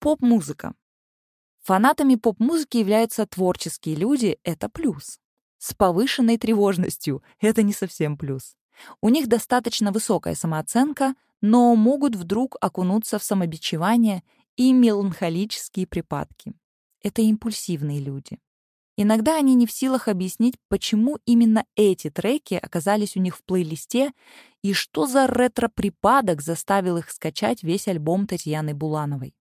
Поп-музыка. Фанатами поп-музыки являются творческие люди — это плюс. С повышенной тревожностью — это не совсем плюс. У них достаточно высокая самооценка, но могут вдруг окунуться в самобичевание и меланхолические припадки. Это импульсивные люди. Иногда они не в силах объяснить, почему именно эти треки оказались у них в плейлисте и что за ретро-припадок заставил их скачать весь альбом Татьяны Булановой.